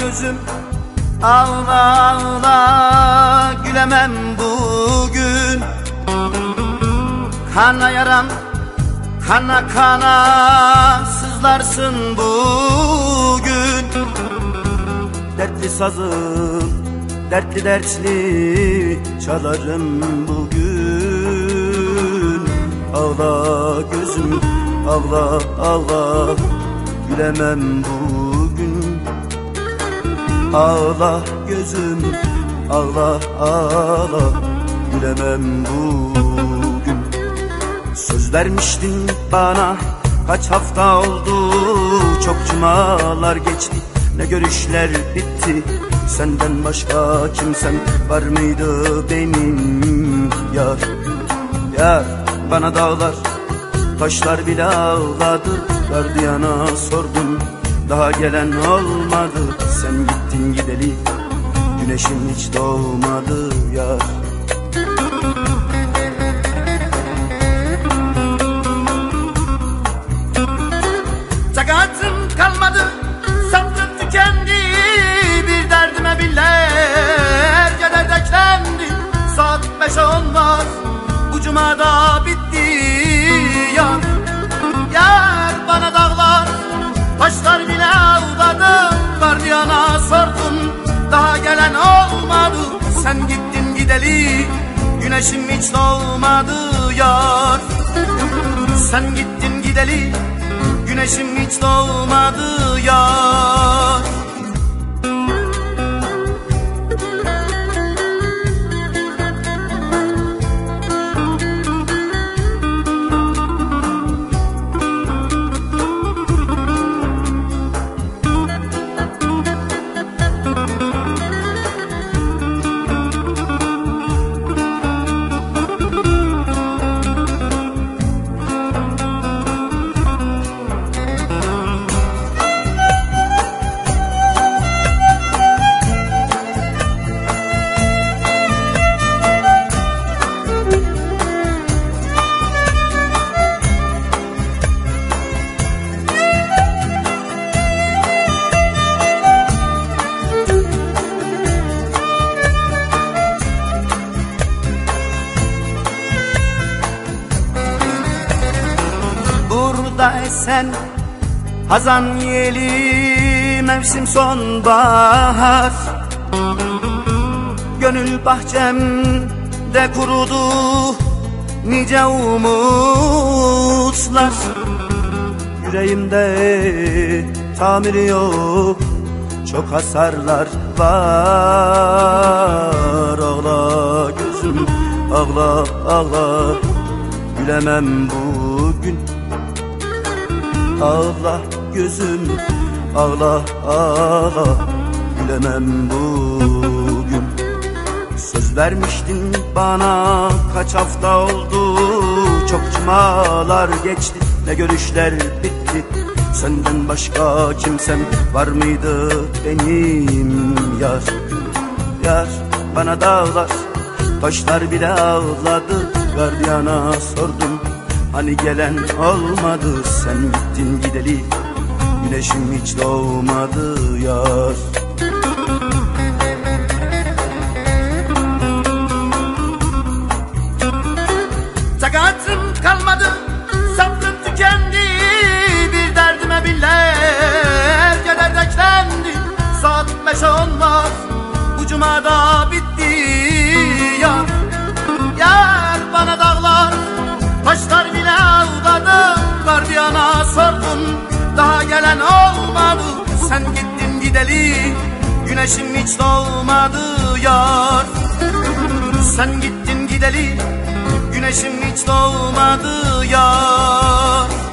gözüm. Ağla ağla gülemem bugün. Kana yaram kana kana sızlarsın bugün. Dertli sazım dertli dertli çalarım bugün. Ağla gözüm ağla ağla gülemem bugün Ağla gözüm ağla ağla. Gülemem bugün. Söz vermiştin bana kaç hafta oldu? Çok cumalar geçti. Ne görüşler bitti? Senden başka kimsem var mıydı benim? Yar Yar bana dağlar. Taşlar bile ağladı. Gardiyana sordum daha gelen olmadı. Sen gittin gideli. Güneşim hiç doğmadı yar Takatim kalmadı. Sabrım tükendi. Bir derdime binlerce dert eklendi Saat beşe olmaz. Bu cumada bitti güneşim hiç doğmadı yar. Sen gittin gideli güneşim hiç doğmadı yar Esen Hazan yeli mevsim sonbahar. Gönül bahçemde kurudu nice umutlar. Yüreğimde tamiri yok çok hasarlar var. Ağla gözüm ağla ağla. Gülemem bugün Ağla gözüm ağla ağla. Gülemem bugün. Söz vermiştin bana kaç hafta oldu? Çok cumalar geçti ne görüşler bitti? Senden başka kimsem var mıydı benim yar? Yar bana dağlar taşlar bile ağladı. Gardiyana sordum Hani gelen olmadı sen gittin gideli. Güneşim hiç doğmadı yar. Takatim kalmadı sabrım tükendi. Bir derdime binlerce dert eklendi Saat beşe olmaz bu cumada bitti Yar Taşlar bile ağladı Gardiyana sordum Daha gelen olmadı Sen gittin gideli. Güneşim hiç doğmadı yar. Sen gittin gideli Güneşim hiç doğmadı yar